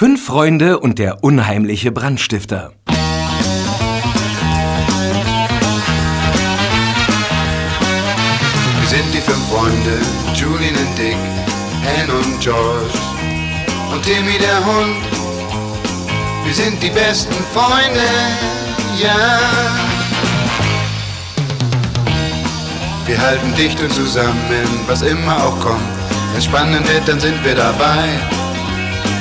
Fünf Freunde und der unheimliche Brandstifter. Wir sind die fünf Freunde, Julian und Dick, Anne und George und Timmy der Hund. Wir sind die besten Freunde, ja. Wir halten dicht und zusammen, was immer auch kommt. Wenn spannend wird, dann sind wir dabei.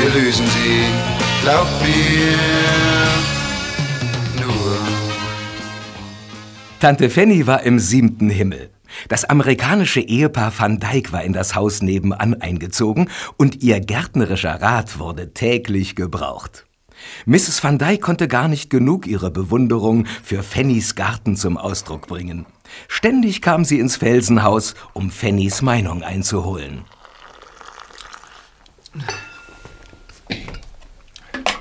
wir lösen sie, glaubt mir. Tante Fanny war im siebten Himmel. Das amerikanische Ehepaar Van Dyck war in das Haus nebenan eingezogen und ihr gärtnerischer Rat wurde täglich gebraucht. Mrs. Van Dyck konnte gar nicht genug ihrer Bewunderung für Fannys Garten zum Ausdruck bringen. Ständig kam sie ins Felsenhaus, um Fannys Meinung einzuholen.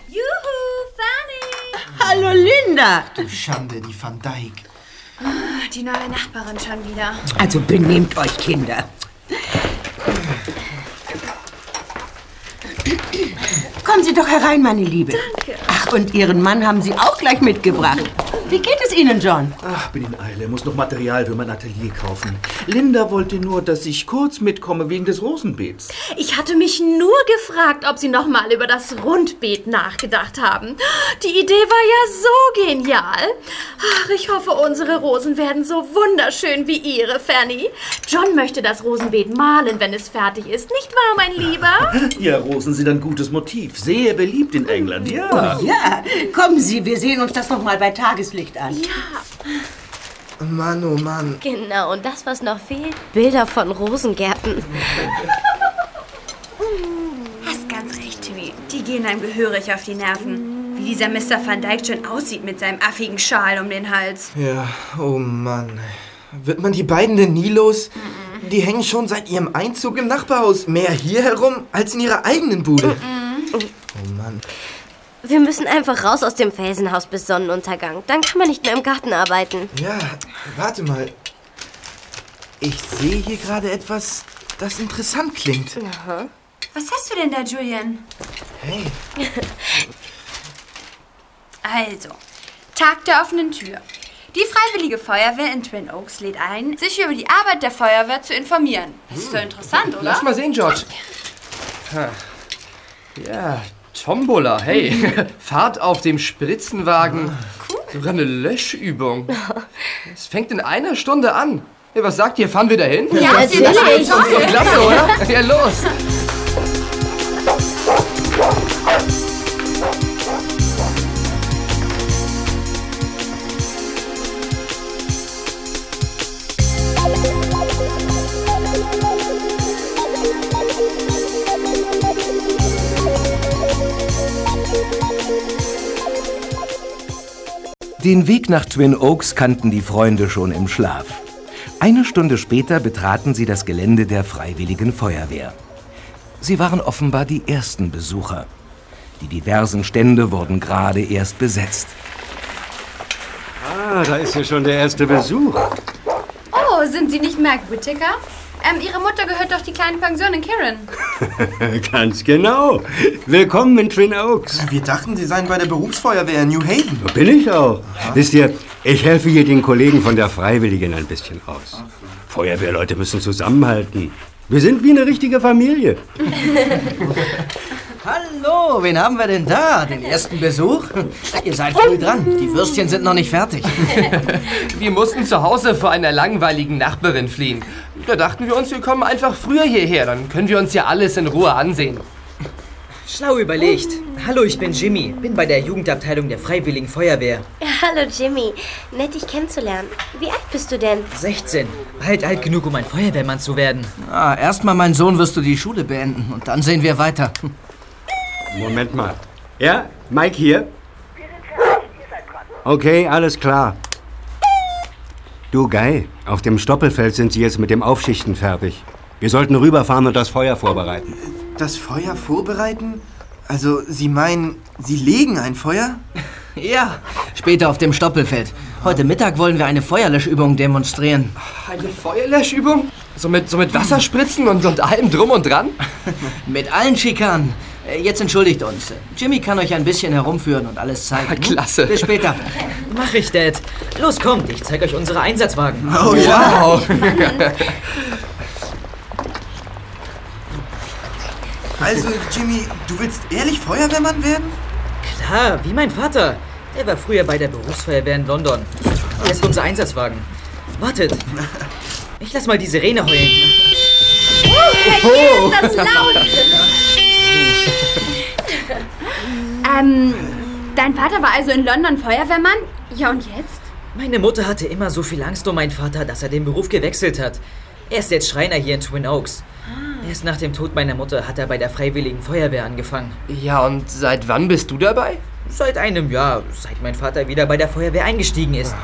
Juhu, Fanny! Hallo Linda! Du Schande, die Van Dyck. Die neue Nachbarin schon wieder. Also benehmt euch, Kinder. Kommen Sie doch herein, meine Liebe. Danke. Ach, und Ihren Mann haben Sie auch gleich mitgebracht. Wie geht es Ihnen, John? Ach, bin in Eile, muss noch Material für mein Atelier kaufen. Linda wollte nur, dass ich kurz mitkomme wegen des Rosenbeets. Ich hatte mich nur gefragt, ob Sie noch mal über das Rundbeet nachgedacht haben. Die Idee war ja so genial. Ach, ich hoffe, unsere Rosen werden so wunderschön wie Ihre, Fanny. John möchte das Rosenbeet malen, wenn es fertig ist. Nicht wahr, mein Lieber? Ja, Rosen sind ein gutes Motiv. Sehr beliebt in England, ja. Ja, kommen Sie, wir sehen uns das noch mal bei Tageslicht an. Ja, Mann, oh Mann. Genau, und das, was noch fehlt? Bilder von Rosengärten. Hast ganz recht, Timmy. Die gehen einem gehörig auf die Nerven. Wie dieser Mr. Van Dyke schon aussieht mit seinem affigen Schal um den Hals. Ja, oh Mann. Wird man die beiden denn nie los? Die hängen schon seit ihrem Einzug im Nachbarhaus mehr hier herum als in ihrer eigenen Bude. Oh Mann. Wir müssen einfach raus aus dem Felsenhaus bis Sonnenuntergang. Dann kann man nicht mehr im Garten arbeiten. Ja, warte mal. Ich sehe hier gerade etwas, das interessant klingt. Was hast du denn da, Julian? Hey, Also, Tag der offenen Tür. Die Freiwillige Feuerwehr in Twin Oaks lädt ein, sich über die Arbeit der Feuerwehr zu informieren. Das ist so interessant, oder? Lass mal sehen, George. Ha. Ja, Tombola, hey. Fahrt auf dem Spritzenwagen. Sogar eine Löschübung. Es fängt in einer Stunde an. Ja, was sagt ihr? Fahren wir dahin? Ja, natürlich. Das ist doch klasse, oder? Ja, los. Den Weg nach Twin Oaks kannten die Freunde schon im Schlaf. Eine Stunde später betraten sie das Gelände der Freiwilligen Feuerwehr. Sie waren offenbar die ersten Besucher. Die diversen Stände wurden gerade erst besetzt. Ah, da ist ja schon der erste Besuch. Oh, sind Sie nicht Mac Whittaker? Ähm, Ihre Mutter gehört doch die kleine Pension in Kirin. Ganz genau. Willkommen in Twin Oaks. wir dachten, Sie seien bei der Berufsfeuerwehr in New Haven. Da bin ich auch. Wisst ihr, ich helfe hier den Kollegen von der Freiwilligen ein bisschen aus. Feuerwehrleute müssen zusammenhalten. Wir sind wie eine richtige Familie. Hallo, wen haben wir denn da? Den ersten Besuch? Ihr seid früh dran. Die Würstchen sind noch nicht fertig. Wir mussten zu Hause vor einer langweiligen Nachbarin fliehen. Da dachten wir uns, wir kommen einfach früher hierher. Dann können wir uns ja alles in Ruhe ansehen. Schlau überlegt. Hallo, ich bin Jimmy. Bin bei der Jugendabteilung der Freiwilligen Feuerwehr. Hallo Jimmy, nett dich kennenzulernen. Wie alt bist du denn? 16. Bald alt genug, um ein Feuerwehrmann zu werden. Ah, erstmal, mein Sohn, wirst du die Schule beenden und dann sehen wir weiter. Moment mal. Ja, Mike hier. Okay, alles klar. Du, Guy, auf dem Stoppelfeld sind sie jetzt mit dem Aufschichten fertig. Wir sollten rüberfahren und das Feuer vorbereiten. Das Feuer vorbereiten? Also, Sie meinen, Sie legen ein Feuer? Ja, später auf dem Stoppelfeld. Heute Mittag wollen wir eine Feuerlöschübung demonstrieren. Eine Feuerlöschübung? So mit, so mit Wasserspritzen und, und allem drum und dran? Mit allen Schikanen. Äh, Jetzt entschuldigt uns. Jimmy kann euch ein bisschen herumführen und alles zeigen. hm? Klasse. Bis später. Mach ich, Dad. Los, kommt, ich zeige euch unsere Einsatzwagen. Oh ja. Wow. Also, Jimmy, du willst ehrlich Feuerwehrmann werden? Klar, wie mein Vater. Der war früher bei der Berufsfeuerwehr in London. Hier ist unser Einsatzwagen. Wartet. Ich lass mal die Sirene heulen. Hier ist das laut. ähm, dein Vater war also in London Feuerwehrmann? Ja, und jetzt? Meine Mutter hatte immer so viel Angst um meinen Vater, dass er den Beruf gewechselt hat. Er ist jetzt Schreiner hier in Twin Oaks. Erst nach dem Tod meiner Mutter hat er bei der Freiwilligen Feuerwehr angefangen. Ja, und seit wann bist du dabei? Seit einem Jahr, seit mein Vater wieder bei der Feuerwehr eingestiegen ist.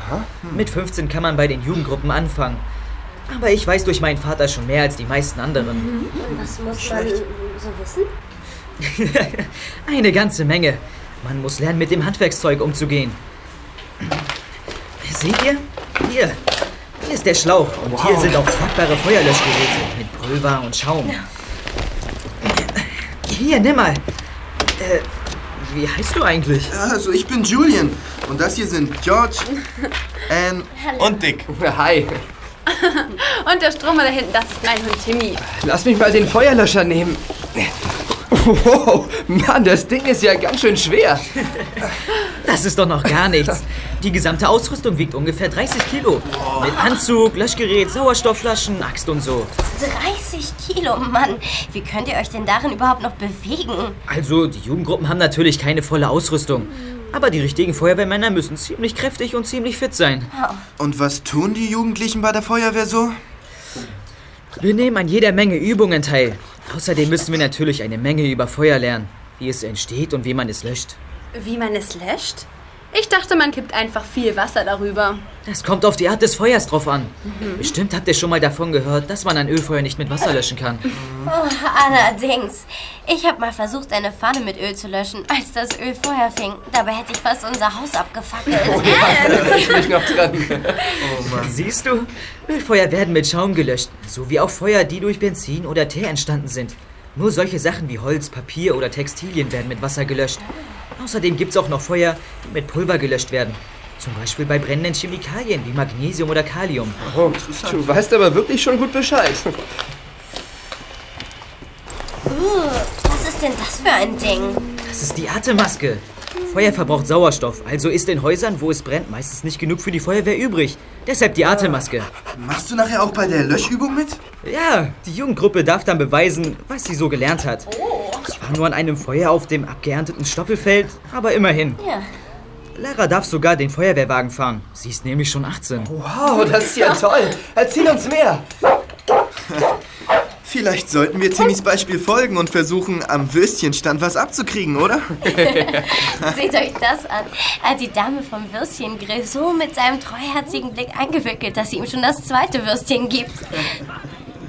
Mit 15 kann man bei den Jugendgruppen anfangen. Aber ich weiß durch meinen Vater schon mehr als die meisten anderen. Was muss man so wissen? Eine ganze Menge. Man muss lernen, mit dem Handwerkszeug umzugehen. Seht ihr? Hier. Hier ist der Schlauch. Und hier sind auch tragbare Feuerlöschgeräte mit Pulver und Schaum. Hier, nimm mal. Äh, wie heißt du eigentlich? Also, ich bin Julian. Und das hier sind George, Anne und Dick. Hi. Und der Stromer da hinten, das ist mein Hund Timmy. Lass mich mal den Feuerlöscher nehmen. Wow, Mann, das Ding ist ja ganz schön schwer. Das ist doch noch gar nichts. Die gesamte Ausrüstung wiegt ungefähr 30 Kilo. Mit Anzug, Löschgerät, Sauerstoffflaschen, Axt und so. 30 Kilo, Mann. Wie könnt ihr euch denn darin überhaupt noch bewegen? Also, die Jugendgruppen haben natürlich keine volle Ausrüstung. Aber die richtigen Feuerwehrmänner müssen ziemlich kräftig und ziemlich fit sein. Und was tun die Jugendlichen bei der Feuerwehr so? Wir nehmen an jeder Menge Übungen teil. Außerdem müssen wir natürlich eine Menge über Feuer lernen. Wie es entsteht und wie man es löscht. Wie man es löscht? Ich dachte, man kippt einfach viel Wasser darüber. Das kommt auf die Art des Feuers drauf an. Bestimmt habt ihr schon mal davon gehört, dass man ein Ölfeuer nicht mit Wasser löschen kann. Oh, allerdings. Ich habe mal versucht, eine Pfanne mit Öl zu löschen, als das Öl Feuer fing. Dabei hätte ich fast unser Haus abgefackelt. Ich mich noch dran. Siehst du? Ölfeuer werden mit Schaum gelöscht, so wie auch Feuer, die durch Benzin oder Teer entstanden sind. Nur solche Sachen wie Holz, Papier oder Textilien werden mit Wasser gelöscht. Außerdem gibt's auch noch Feuer, die mit Pulver gelöscht werden. Zum Beispiel bei brennenden Chemikalien wie Magnesium oder Kalium. Oh, du weißt aber wirklich schon gut Bescheid. Uh, was ist denn das für ein Ding? Das ist die Atemmaske. Feuer verbraucht Sauerstoff, also ist in Häusern, wo es brennt, meistens nicht genug für die Feuerwehr übrig. Deshalb die Atemmaske. Machst du nachher auch bei der Löschübung mit? Ja, die Jugendgruppe darf dann beweisen, was sie so gelernt hat. Zwar nur an einem Feuer auf dem abgeernteten Stoppelfeld, aber immerhin. Ja. Lara darf sogar den Feuerwehrwagen fahren. Sie ist nämlich schon 18. Wow, das ist ja toll. Erzähl uns mehr. Vielleicht sollten wir Timmys Beispiel folgen und versuchen, am Würstchenstand was abzukriegen, oder? Seht euch das an. Er hat die Dame vom Würstchengrill so mit seinem treuherzigen Blick eingewickelt, dass sie ihm schon das zweite Würstchen gibt.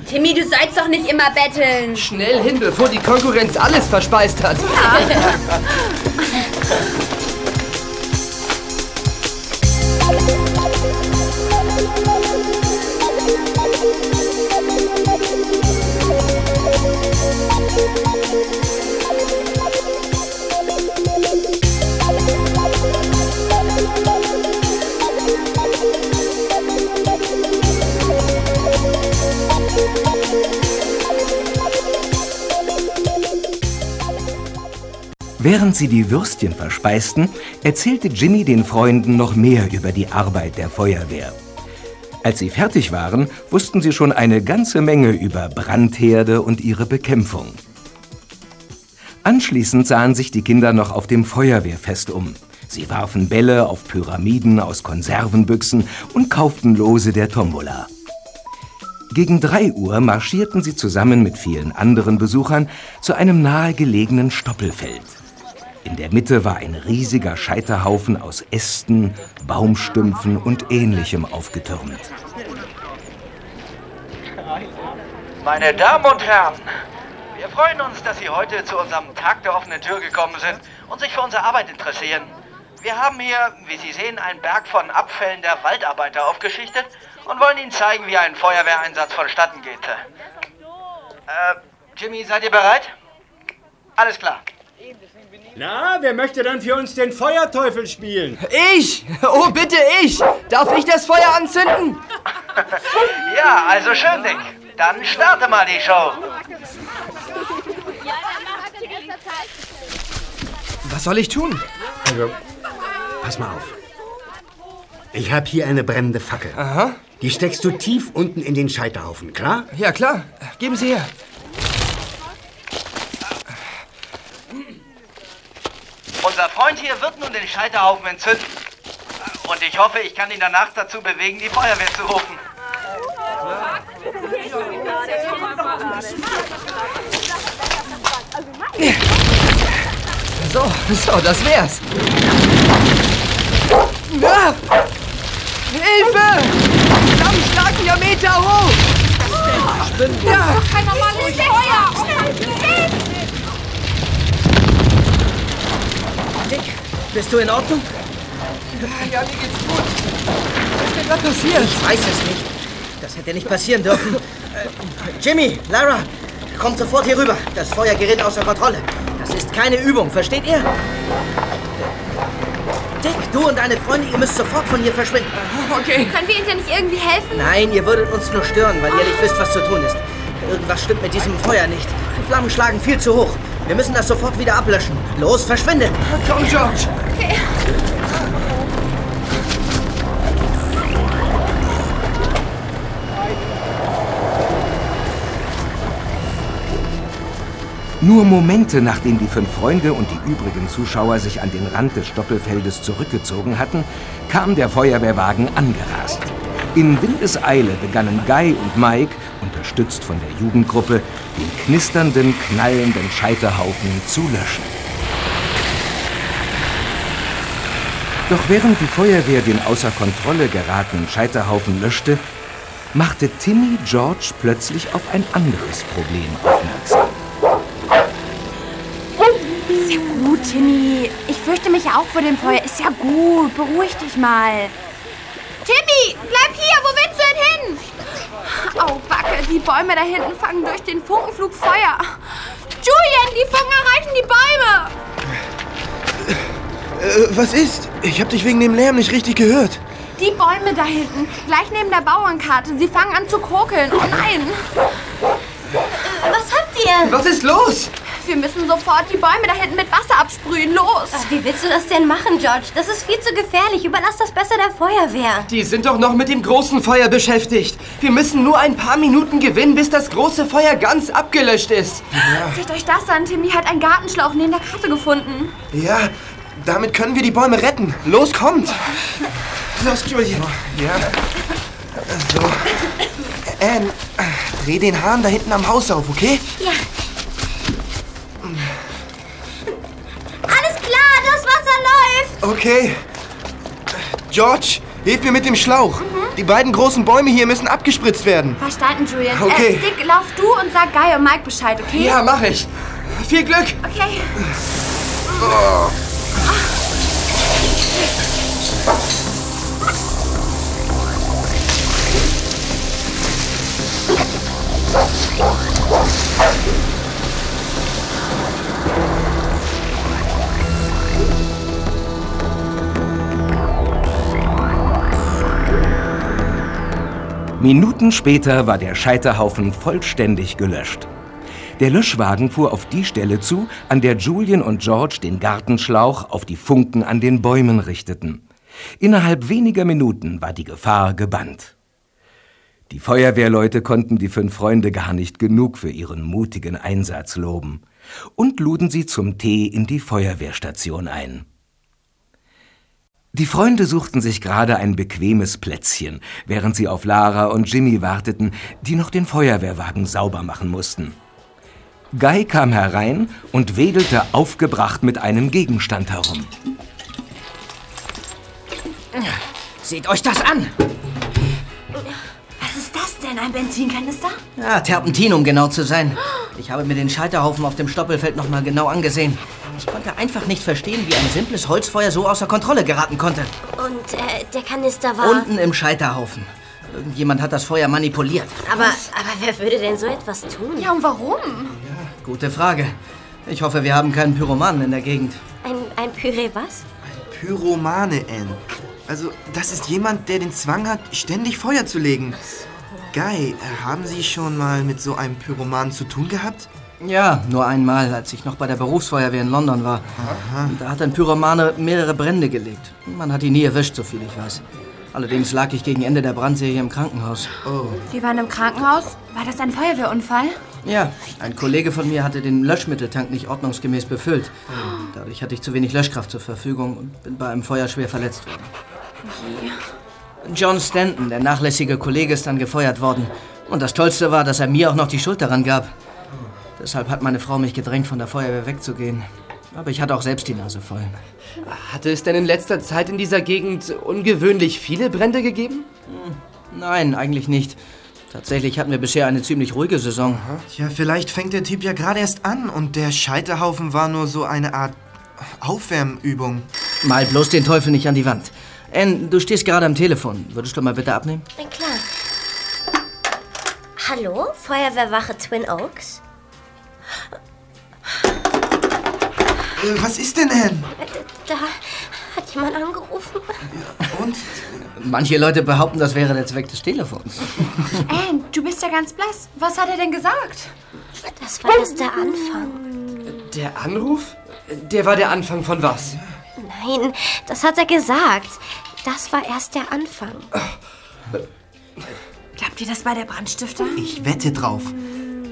Timmy, du sollst doch nicht immer betteln. Schnell hin, bevor die Konkurrenz alles verspeist hat. Während sie die Würstchen verspeisten, erzählte Jimmy den Freunden noch mehr über die Arbeit der Feuerwehr. Als sie fertig waren, wussten sie schon eine ganze Menge über Brandherde und ihre Bekämpfung. Anschließend sahen sich die Kinder noch auf dem Feuerwehrfest um. Sie warfen Bälle auf Pyramiden aus Konservenbüchsen und kauften Lose der Tombola. Gegen drei Uhr marschierten sie zusammen mit vielen anderen Besuchern zu einem nahegelegenen Stoppelfeld. In der Mitte war ein riesiger Scheiterhaufen aus Ästen, Baumstümpfen und ähnlichem aufgetürmt. Meine Damen und Herren, wir freuen uns, dass Sie heute zu unserem Tag der offenen Tür gekommen sind und sich für unsere Arbeit interessieren. Wir haben hier, wie Sie sehen, einen Berg von Abfällen der Waldarbeiter aufgeschichtet und wollen Ihnen zeigen, wie ein Feuerwehreinsatz vonstatten geht. Äh, Jimmy, seid ihr bereit? Alles klar. Na, wer möchte dann für uns den Feuerteufel spielen? Ich! Oh, bitte ich! Darf ich das Feuer anzünden? Ja, also schön, Dick. Dann starte mal die Show. Was soll ich tun? Also, pass mal auf. Ich habe hier eine brennende Fackel. Aha. Die steckst du tief unten in den Scheiterhaufen, klar? Ja, klar. Geben Sie her. Unser Freund hier wird nun den Scheiterhaufen entzünden. Und ich hoffe, ich kann ihn danach dazu bewegen, die Feuerwehr zu rufen. So, so, das wär's. Ah! Hilfe! Flammen schlagen ja Meter hoch! Ja. Kein normales Feuer! Dick, bist du in Ordnung? Ja, mir geht's gut. Was ist denn da passiert? Ich weiß es nicht. Das hätte nicht passieren dürfen. Äh, Jimmy, Lara, kommt sofort hier rüber. Das Feuer gerät außer Kontrolle. Das ist keine Übung, versteht ihr? Dick, du und deine Freunde, ihr müsst sofort von hier verschwinden. Okay. Können wir Ihnen denn nicht irgendwie helfen? Nein, ihr würdet uns nur stören, weil ihr nicht wisst, was zu tun ist. Irgendwas stimmt mit diesem Feuer nicht. Die Flammen schlagen viel zu hoch. Wir müssen das sofort wieder ablöschen. Los, verschwindet! Komm, George! Okay. Nur Momente nachdem die fünf Freunde und die übrigen Zuschauer sich an den Rand des Stoppelfeldes zurückgezogen hatten, kam der Feuerwehrwagen angerast. In Windeseile begannen Guy und Mike, unterstützt von der Jugendgruppe, den knisternden, knallenden Scheiterhaufen zu löschen. Doch während die Feuerwehr den außer Kontrolle geratenen Scheiterhaufen löschte, machte Timmy George plötzlich auf ein anderes Problem aufmerksam. Ist ja gut, Timmy. Ich fürchte mich auch vor dem Feuer. Ist ja gut. Beruhig dich mal. Timmy, bleib hier. Wo willst du denn hin? Oh, Backe. Die Bäume da hinten fangen durch den Funkenflug Feuer. Julian, die Funken erreichen die Bäume. Äh, was ist? Ich habe dich wegen dem Lärm nicht richtig gehört. Die Bäume da hinten, gleich neben der Bauernkarte. Sie fangen an zu kokeln. Oh nein. Was habt ihr? Was ist los? Wir müssen sofort die Bäume da hinten mit Wasser absprühen. Los. Wie willst du das denn machen, George? Das ist viel zu gefährlich. Überlass das besser der Feuerwehr. Die sind doch noch mit dem großen Feuer beschäftigt. Wir müssen nur ein paar Minuten gewinnen, bis das große Feuer ganz abgelöscht ist. Seht euch das an. Timmy hat einen Gartenschlauch neben der Karte gefunden. Ja, damit können wir die Bäume retten. Los, kommt! Los, Julian. Ja. So. Anne, dreh den Hahn da hinten am Haus auf, okay? Ja. Okay. George, hilf mir mit dem Schlauch. Die beiden großen Bäume hier müssen abgespritzt werden. Verstanden, Julian. Okay. Äh, Dick, lauf du und sag Guy und Mike Bescheid, okay? Ja, mach ich. Viel Glück. Okay. Minuten später war der Scheiterhaufen vollständig gelöscht. Der Löschwagen fuhr auf die Stelle zu, an der Julian und George den Gartenschlauch auf die Funken an den Bäumen richteten. Innerhalb weniger Minuten war die Gefahr gebannt. Die Feuerwehrleute konnten die fünf Freunde gar nicht genug für ihren mutigen Einsatz loben und luden sie zum Tee in die Feuerwehrstation ein. Die Freunde suchten sich gerade ein bequemes Plätzchen, während sie auf Lara und Jimmy warteten, die noch den Feuerwehrwagen sauber machen mussten. Guy kam herein und wedelte aufgebracht mit einem Gegenstand herum. Seht euch das an! Was ist das denn? Ein Benzinkanister? Ja, Terpentin, um genau zu sein. Ich habe mir den Scheiterhaufen auf dem Stoppelfeld noch mal genau angesehen. Ich konnte einfach nicht verstehen, wie ein simples Holzfeuer so außer Kontrolle geraten konnte. Und äh, der Kanister war... Unten im Scheiterhaufen. Irgendjemand hat das Feuer manipuliert. Aber, aber wer würde denn so etwas tun? Ja, und warum? Gute Frage. Ich hoffe, wir haben keinen Pyromanen in der Gegend. Ein, ein Püree was? Pyromane, Anne. Also, das ist jemand, der den Zwang hat, ständig Feuer zu legen. Guy, äh, haben Sie schon mal mit so einem Pyromanen zu tun gehabt? Ja, nur einmal, als ich noch bei der Berufsfeuerwehr in London war. Da hat ein Pyromane mehrere Brände gelegt. Man hat ihn nie erwischt, so viel ich weiß. Allerdings lag ich gegen Ende der Brandserie im Krankenhaus. Oh. Sie waren im Krankenhaus? War das ein Feuerwehrunfall? Ja, ein Kollege von mir hatte den Löschmitteltank nicht ordnungsgemäß befüllt. Dadurch hatte ich zu wenig Löschkraft zur Verfügung und bin bei einem Feuer schwer verletzt worden. John Stanton, der nachlässige Kollege, ist dann gefeuert worden. Und das Tollste war, dass er mir auch noch die Schuld daran gab. Deshalb hat meine Frau mich gedrängt, von der Feuerwehr wegzugehen. Aber ich hatte auch selbst die Nase voll. Hatte es denn in letzter Zeit in dieser Gegend ungewöhnlich viele Brände gegeben? Nein, eigentlich nicht. Tatsächlich hatten wir bisher eine ziemlich ruhige Saison. Tja, vielleicht fängt der Typ ja gerade erst an und der Scheiterhaufen war nur so eine Art Aufwärmübung. Mal bloß den Teufel nicht an die Wand. Ann, du stehst gerade am Telefon. Würdest du mal bitte abnehmen? Na klar. Hallo, Feuerwehrwache Twin Oaks? Äh, was ist denn, Anne? Da hat jemand angerufen. Und? Manche Leute behaupten, das wäre der Zweck des Telefons. Anne, du bist ja ganz blass. Was hat er denn gesagt? Das war erst der Anfang. Der Anruf? Der war der Anfang von was? Nein, das hat er gesagt. Das war erst der Anfang. Glaubt ihr das bei der Brandstifter? Ich wette drauf.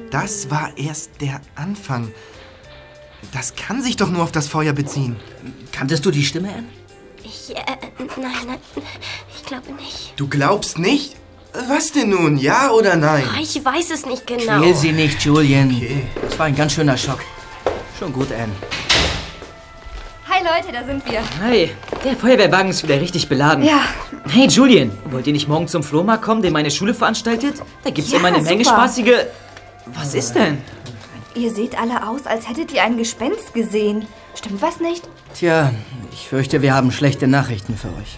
Das war erst der Anfang. Das kann sich doch nur auf das Feuer beziehen. Kanntest du die Stimme, Anne? Ich, äh, nein, nein, ich glaube nicht. Du glaubst nicht? Was denn nun? Ja oder nein? Oh, ich weiß es nicht genau. Quäl sie nicht, Julian. Das war ein ganz schöner Schock. Schon gut, Anne. Hi Leute, da sind wir. Hi, der Feuerwehrwagen ist wieder richtig beladen. Ja. Hey Julian, wollt ihr nicht morgen zum Flohmarkt kommen, den meine Schule veranstaltet? Da gibt's Ja, immer eine Menge super. spaßige... Was ist denn? Ihr seht alle aus, als hättet ihr ein Gespenst gesehen. Stimmt was nicht? Tja, ich fürchte, wir haben schlechte Nachrichten für euch.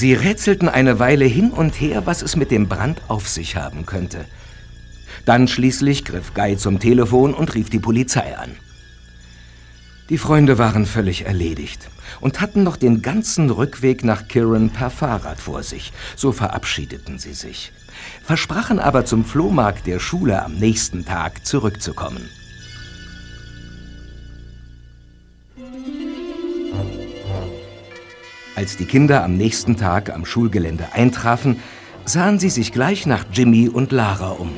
Sie rätselten eine Weile hin und her, was es mit dem Brand auf sich haben könnte. Dann schließlich griff Guy zum Telefon und rief die Polizei an. Die Freunde waren völlig erledigt und hatten noch den ganzen Rückweg nach Kirin per Fahrrad vor sich. So verabschiedeten sie sich, versprachen aber zum Flohmarkt der Schule am nächsten Tag zurückzukommen. Als die Kinder am nächsten Tag am Schulgelände eintrafen, sahen sie sich gleich nach Jimmy und Lara um.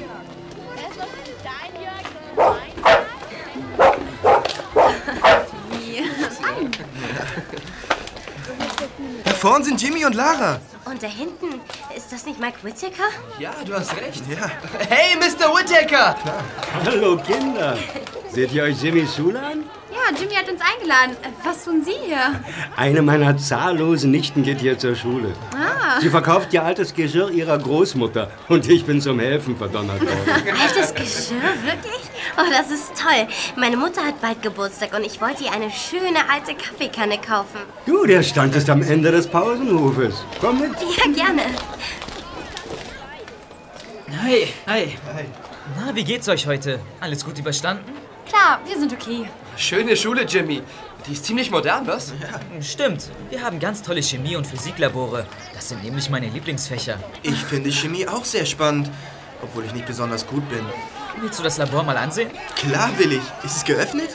Da vorne sind Jimmy und Lara. Und da hinten, ist das nicht Mike Whittaker? Ja, du hast recht. Ja. Hey, Mr. Whittaker! Hallo Kinder. Seht ihr euch Jimmys Schule an? Ja, Jimmy hat uns eingeladen. Äh, Was tun Sie hier? Eine meiner zahllosen Nichten geht hier zur Schule. Ah. Sie verkauft ihr altes Geschirr ihrer Großmutter und ich bin zum Helfen verdonnert worden. Altes Geschirr, wirklich? Oh, das ist toll. Meine Mutter hat bald Geburtstag und ich wollte ihr eine schöne alte Kaffeekanne kaufen. Du, der Stand ist am Ende des Pausenhofes. Komm mit. Ja, gerne. Hi, hi. Na, wie geht's euch heute? Alles gut überstanden? Klar, wir sind okay. Schöne Schule, Jimmy. Die ist ziemlich modern, was? Stimmt. Wir haben ganz tolle Chemie- und Physiklabore. Das sind nämlich meine Lieblingsfächer. Ich finde Chemie auch sehr spannend, obwohl ich nicht besonders gut bin. Willst du das Labor mal ansehen? Klar will ich. Ist es geöffnet?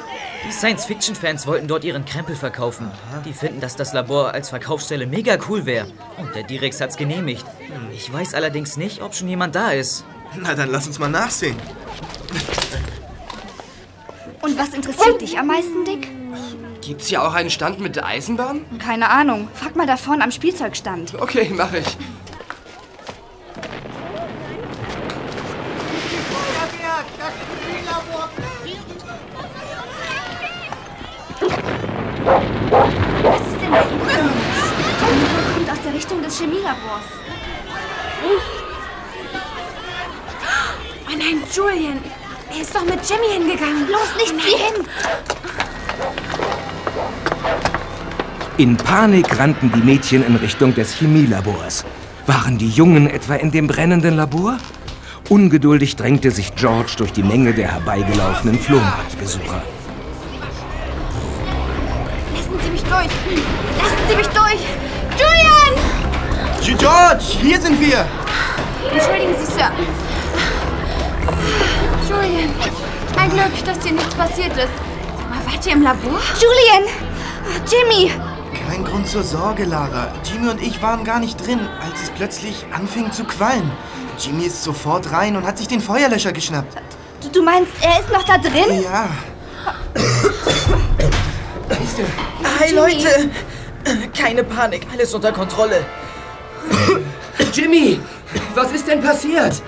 Die Science-Fiction-Fans wollten dort ihren Krempel verkaufen. Die finden, dass das Labor als Verkaufsstelle mega cool wäre. Und der Direx hat's genehmigt. Ich weiß allerdings nicht, ob schon jemand da ist. Na, dann lass uns mal nachsehen. Und was interessiert dich am meisten, Dick? Gibt's hier auch einen Stand mit der Eisenbahn? Keine Ahnung. Frag mal da vorne am Spielzeugstand. Okay, mach ich. Richtung des Chemielabors. Oh nein, Julian. Er ist doch mit Jimmy hingegangen. Los, nicht sie hin. In Panik rannten die Mädchen in Richtung des Chemielabors. Waren die Jungen etwa in dem brennenden Labor? Ungeduldig drängte sich George durch die Menge der herbeigelaufenen Flohmarktbesucher. Lassen Sie mich durch. Lassen Sie mich durch. Julian! George, hier sind wir. Entschuldigen Sie, Sir. Julian, ein Glück, dass dir nichts passiert ist. Mal wart ihr im Labor? Julian! Jimmy! Kein Grund zur Sorge, Lara. Jimmy und ich waren gar nicht drin, als es plötzlich anfing zu qualmen. Jimmy ist sofort rein und hat sich den Feuerlöscher geschnappt. Du, du meinst, er ist noch da drin? Ja. Hi, Leute! Keine Panik, alles unter Kontrolle. Jimmy, was ist denn passiert?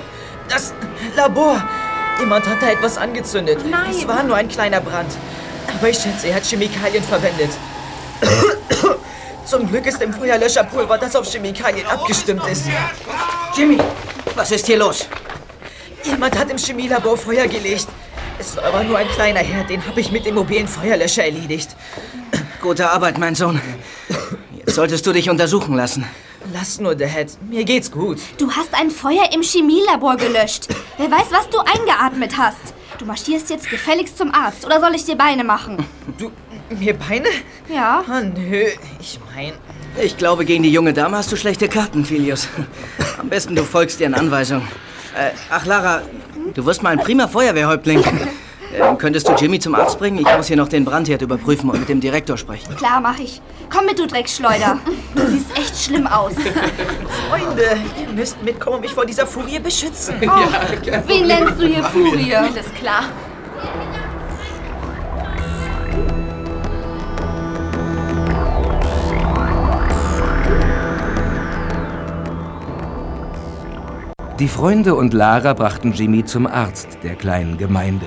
Das Labor. Jemand hat da etwas angezündet. Nein. Es war nur ein kleiner Brand. Aber ich schätze, er hat Chemikalien verwendet. Zum Glück ist im Feuerlöscherpulver, das auf Chemikalien abgestimmt ist. Jimmy, was ist hier los? Jemand hat im Chemielabor Feuer gelegt. Es war aber nur ein kleiner Herd, den habe ich mit dem mobilen Feuerlöscher erledigt. Gute Arbeit, mein Sohn. Jetzt solltest du dich untersuchen lassen. Lass nur, Dad. Mir geht's gut. Du hast ein Feuer im Chemielabor gelöscht. Wer weiß, was du eingeatmet hast. Du marschierst jetzt gefälligst zum Arzt. Oder soll ich dir Beine machen? Du, mir Beine? Ja. Ah, nö. Ich mein... Ich glaube, gegen die junge Dame hast du schlechte Karten, Filius. Am besten du folgst ihren Anweisungen. Äh, ach, Lara, du wirst mal ein prima Feuerwehrhäuptling. Äh, könntest du Jimmy zum Arzt bringen? Ich muss hier noch den Brandherd überprüfen und mit dem Direktor sprechen. Klar, mach ich. Komm mit, du Drecksschleuder. Du siehst echt schlimm aus. Freunde, ihr müsst mitkommen und mich vor dieser Furie beschützen. Oh, wen nennst du hier Furie? Das ist klar. Die Freunde und Lara brachten Jimmy zum Arzt der kleinen Gemeinde.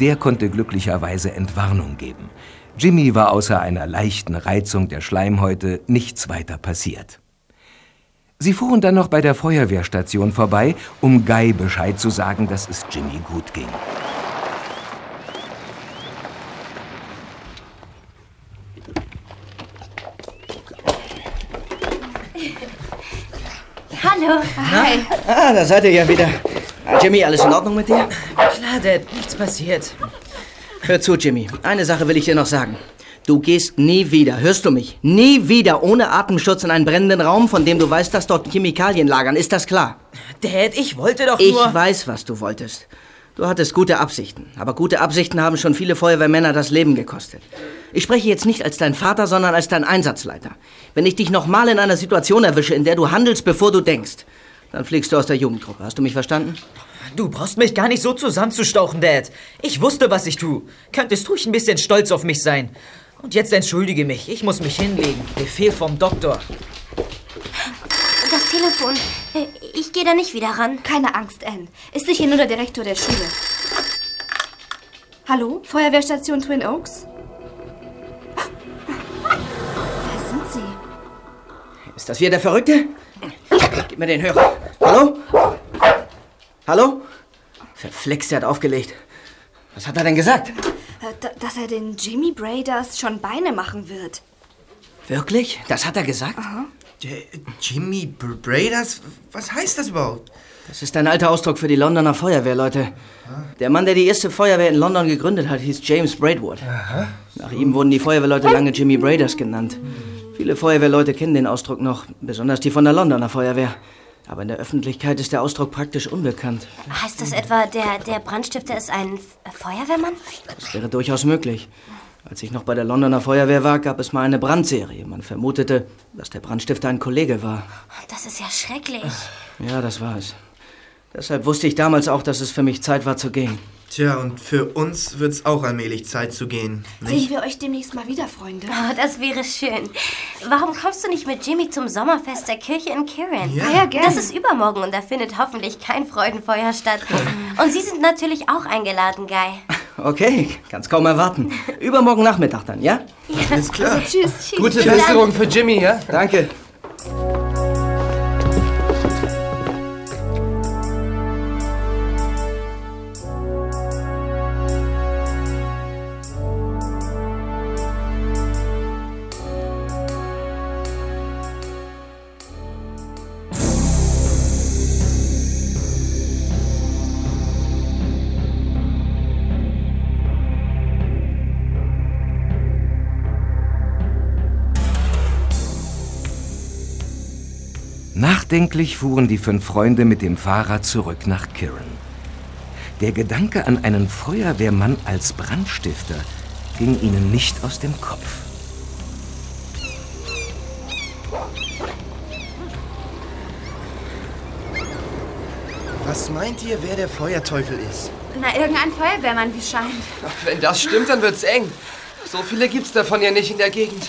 Der konnte glücklicherweise Entwarnung geben. Jimmy war außer einer leichten Reizung der Schleimhäute nichts weiter passiert. Sie fuhren dann noch bei der Feuerwehrstation vorbei, um Guy Bescheid zu sagen, dass es Jimmy gut ging. Hallo. Hi. Ah, da seid ihr ja wieder. Ah, Jimmy, alles in Ordnung mit dir? Klar, Dad, nichts passiert. Hör zu, Jimmy. Eine Sache will ich dir noch sagen. Du gehst nie wieder, hörst du mich? Nie wieder ohne Atemschutz in einen brennenden Raum, von dem du weißt, dass dort Chemikalien lagern. Ist das klar? Dad, ich wollte doch Ich nur... weiß, was du wolltest. Du hattest gute Absichten. Aber gute Absichten haben schon viele Feuerwehrmänner das Leben gekostet. Ich spreche jetzt nicht als dein Vater, sondern als dein Einsatzleiter. Wenn ich dich nochmal in einer Situation erwische, in der du handelst, bevor du denkst, dann fliegst du aus der Jugendgruppe. Hast du mich verstanden? Du brauchst mich gar nicht so zusammenzustauchen, Dad. Ich wusste, was ich tue. Könntest ruhig ein bisschen stolz auf mich sein. Und jetzt entschuldige mich. Ich muss mich hinlegen. Befehl vom Doktor. Das Telefon. Äh, Ich gehe da nicht wieder ran. Keine Angst, Anne. Ist sicher nur der Direktor der Schule. Hallo? Feuerwehrstation Twin Oaks? Wer sind Sie? Ist das hier der Verrückte? Gib mir den Hörer. Hallo? Hallo? Verflixt, er hat aufgelegt. Was hat er denn gesagt? Äh, da- Dass er den Jimmy Braders schon Beine machen wird. Wirklich? Das hat er gesagt? Der Jimmy Br- Braders? Was heißt das überhaupt? Das ist ein alter Ausdruck für die Londoner Feuerwehr, Leute. Der Mann, der die erste Feuerwehr in London gegründet hat, hieß James Braidwood. Nach ihm wurden die Feuerwehrleute lange Jimmy Braders genannt. Viele Feuerwehrleute kennen den Ausdruck noch, besonders die von der Londoner Feuerwehr. Aber in der Öffentlichkeit ist der Ausdruck praktisch unbekannt. Heißt das etwa, der, der Brandstifter ist ein Feuerwehrmann? Das wäre durchaus möglich. Als ich noch bei der Londoner Feuerwehr war, gab es mal eine Brandserie. Man vermutete, dass der Brandstifter ein Kollege war. Das ist ja schrecklich. Ja, das war es. Deshalb wusste ich damals auch, dass es für mich Zeit war zu gehen. Tja, und für uns wird's auch allmählich Zeit zu gehen. Sehen Nicht? wir euch demnächst mal wieder, Freunde. Oh, das wäre schön. Warum kommst du nicht mit Jimmy zum Sommerfest der Kirche in Kirin? Ja. Ah ja, gern. Das ist übermorgen und da findet hoffentlich kein Freudenfeuer statt. Und Sie sind natürlich auch eingeladen, Guy. Okay, kann's kaum erwarten. Übermorgen Nachmittag dann, ja? Alles klar. Also, tschüss. tschüss. Gute. Besserung für Jimmy, ja? Danke. Nachdenklich fuhren die fünf Freunde mit dem Fahrrad zurück nach Kirin. Der Gedanke an einen Feuerwehrmann als Brandstifter ging ihnen nicht aus dem Kopf. Was meint ihr, wer der Feuerteufel ist? Na, irgendein Feuerwehrmann, wie scheint. Wenn das stimmt, dann wird's eng. So viele gibt's davon ja nicht in der Gegend.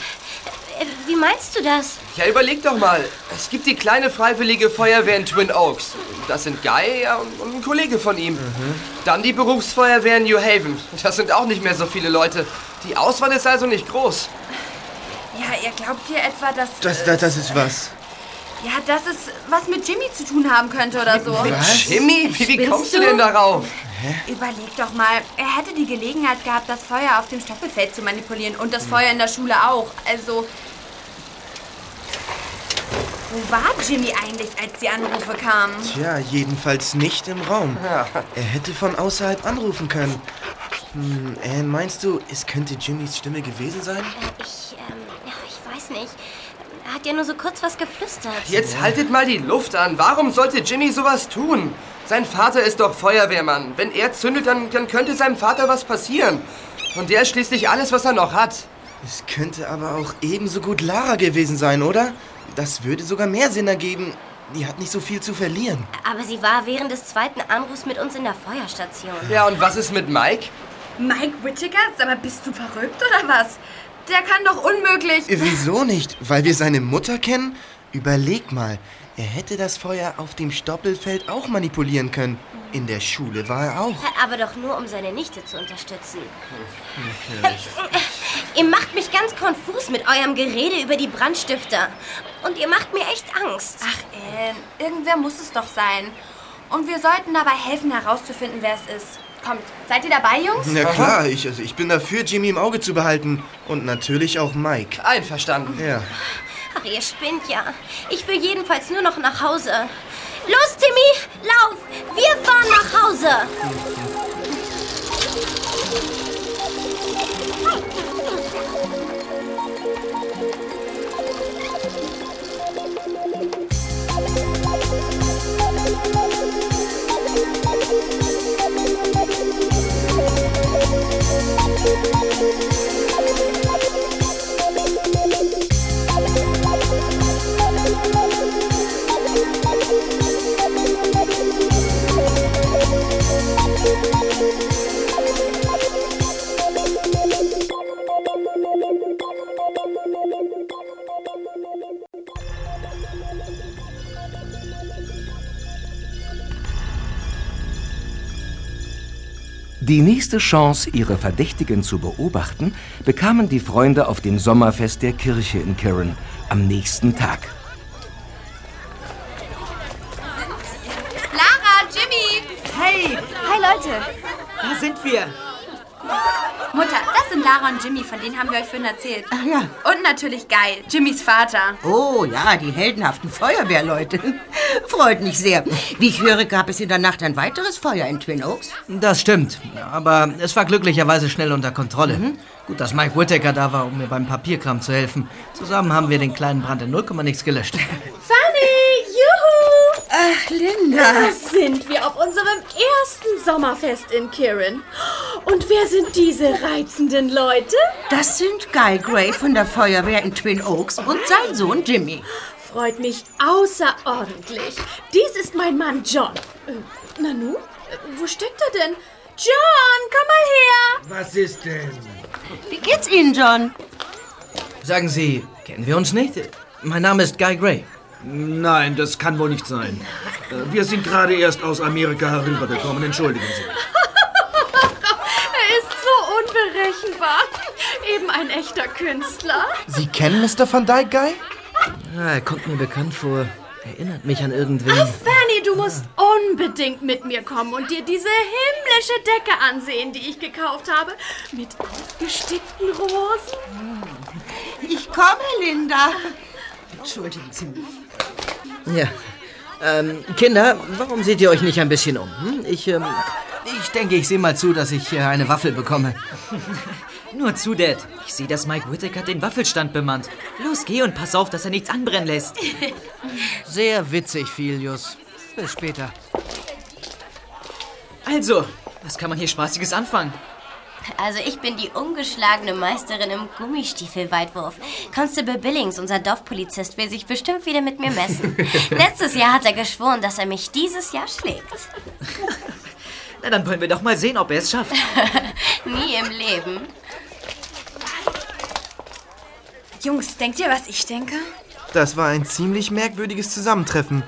Äh, Wie meinst du das? Ja, überleg doch mal. Es gibt die kleine freiwillige Feuerwehr in Twin Oaks. Das sind Guy und ein Kollege von ihm. Dann die Berufsfeuerwehr in New Haven. Das sind auch nicht mehr so viele Leute. Die Auswahl ist also nicht groß. Ja, ihr glaubt ihr etwa, dass... Das, das, das ist was. Ja, dass es was mit Jimmy zu tun haben könnte oder so. Mit Jimmy? Wie, wie kommst du du? denn darauf? Überleg doch mal, er hätte die Gelegenheit gehabt, das Feuer auf dem Stoppelfeld zu manipulieren und das Feuer in der Schule auch. Also. Wo war Jimmy eigentlich, als die Anrufe kamen? Tja, jedenfalls nicht im Raum. Ja. Er hätte von außerhalb anrufen können. Hm, Anne, meinst du, es könnte Jimmys Stimme gewesen sein? Ich, ähm, ja, ich weiß nicht. Er hat ja nur so kurz was geflüstert. Jetzt haltet mal die Luft an. Warum sollte Jimmy sowas tun? Sein Vater ist doch Feuerwehrmann. Wenn er zündelt, dann, dann könnte seinem Vater was passieren. Und der ist schließlich alles, was er noch hat. Es könnte aber auch ebenso gut Lara gewesen sein, oder? Das würde sogar mehr Sinn ergeben. Die hat nicht so viel zu verlieren. Aber sie war während des zweiten Anrufs mit uns in der Feuerstation. Ja, und was ist mit Mike? Mike Whittaker? Sag mal, bist du verrückt oder was? Der kann doch unmöglich. Wieso nicht? Weil wir seine Mutter kennen? Überleg mal, er hätte das Feuer auf dem Stoppelfeld auch manipulieren können. In der Schule war er auch. Aber doch nur, um seine Nichte zu unterstützen. Ihr macht mich ganz konfus mit eurem Gerede über die Brandstifter. Und ihr macht mir echt Angst. Ach, Anne, irgendwer muss es doch sein. Und wir sollten dabei helfen, herauszufinden, wer es ist. Kommt, seid ihr dabei, Jungs? Na klar, ich, also ich bin dafür, Jimmy im Auge zu behalten. Und natürlich auch Mike. Einverstanden. Ja. Ach, ihr spinnt ja. Ich will jedenfalls nur noch nach Hause. Los, Timmy, lauf! Wir fahren nach Hause! Die nächste Chance, ihre Verdächtigen zu beobachten, bekamen die Freunde auf dem Sommerfest der Kirche in Kirin am nächsten Tag. Wir. Mutter, das sind Lara und Jimmy, von denen haben wir euch vorhin erzählt. Ach ja. Und natürlich Guy, Jimmys Vater. Oh ja, die heldenhaften Feuerwehrleute. Freut mich sehr. Wie ich höre, gab es in der Nacht ein weiteres Feuer in Twin Oaks. Das stimmt. Aber es war glücklicherweise schnell unter Kontrolle. Gut, dass Mike Whittaker da war, um mir beim Papierkram zu helfen. Zusammen haben wir den kleinen Brand in 0, nichts gelöscht. Juhu! Ach, Linda. Da sind wir auf unserem ersten Sommerfest in Kirin. Und wer sind diese reizenden Leute? Das sind Guy Gray von der Feuerwehr in Twin Oaks und sein Sohn Jimmy. Freut mich außerordentlich. Dies ist mein Mann John. Äh, Nanu, äh, wo steckt er denn? John, komm mal her. Was ist denn? Wie geht's Ihnen, John? Sagen Sie, kennen wir uns nicht? Mein Name ist Guy Gray. Nein, das kann wohl nicht sein. Äh, Wir sind gerade erst aus Amerika herübergekommen. Entschuldigen Sie. Er ist so unberechenbar. Eben ein echter Künstler. Sie kennen Mr. Van Dyke, Guy? Ah, er kommt mir bekannt vor. Erinnert mich an irgendwen. Fanny, du musst unbedingt mit mir kommen und dir diese himmlische Decke ansehen, die ich gekauft habe. Mit aufgestickten Rosen. Ich komme, Linda. Entschuldigen Sie mich. Ja. Ähm, Kinder, warum seht ihr euch nicht ein bisschen um? Hm? Ich, ähm, ich denke, ich sehe mal zu, dass ich äh, eine Waffel bekomme. Nur zu, Dad. Ich sehe, dass Mike Whittaker den Waffelstand bemannt. Los, geh und pass auf, dass er nichts anbrennen lässt. Sehr witzig, Filius. Bis später. Also, was kann man hier Spaßiges anfangen? Also ich bin die ungeschlagene Meisterin im Gummistiefelweitwurf. Constable Billings, unser Dorfpolizist, will sich bestimmt wieder mit mir messen. Letztes Jahr hat er geschworen, dass er mich dieses Jahr schlägt. Na, dann wollen wir doch mal sehen, ob er es schafft. Nie im Leben. Jungs, denkt ihr, was ich denke? Das war ein ziemlich merkwürdiges Zusammentreffen.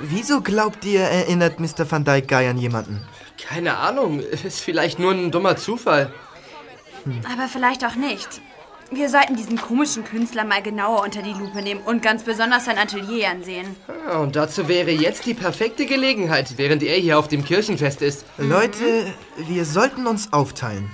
Wieso glaubt ihr, erinnert Mr. Van Dyke Guy an jemanden? Keine Ahnung, ist vielleicht nur ein dummer Zufall. Aber vielleicht auch nicht. Wir sollten diesen komischen Künstler mal genauer unter die Lupe nehmen und ganz besonders sein Atelier ansehen. Ja, und dazu wäre jetzt die perfekte Gelegenheit, während er hier auf dem Kirchenfest ist. Leute, wir sollten uns aufteilen.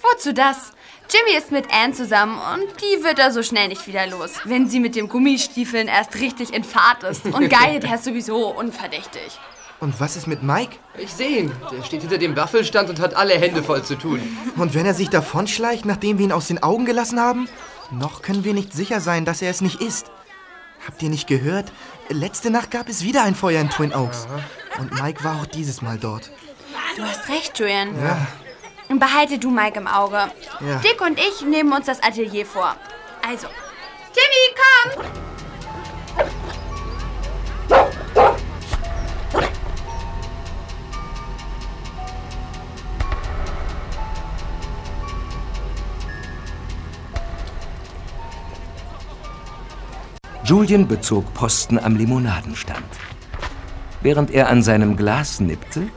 Wozu das? Jimmy ist mit Anne zusammen und die wird er so schnell nicht wieder los, wenn sie mit dem Gummistiefeln erst richtig in Fahrt ist. Und Guy, der ist sowieso unverdächtig. Und was ist mit Mike? Ich sehe ihn. Der steht hinter dem Waffelstand und hat alle Hände voll zu tun. Und wenn er sich davonschleicht, nachdem wir ihn aus den Augen gelassen haben? Noch können wir nicht sicher sein, dass er es nicht ist. Habt ihr nicht gehört? Letzte Nacht gab es wieder ein Feuer in Twin Oaks. Und Mike war auch dieses Mal dort. Du hast recht, Julian. Ja. Und behalte du Mike im Auge. Ja. Dick und ich nehmen uns das Atelier vor. Also, Timmy, komm! Julian bezog Posten am Limonadenstand. Während er an seinem Glas nippte,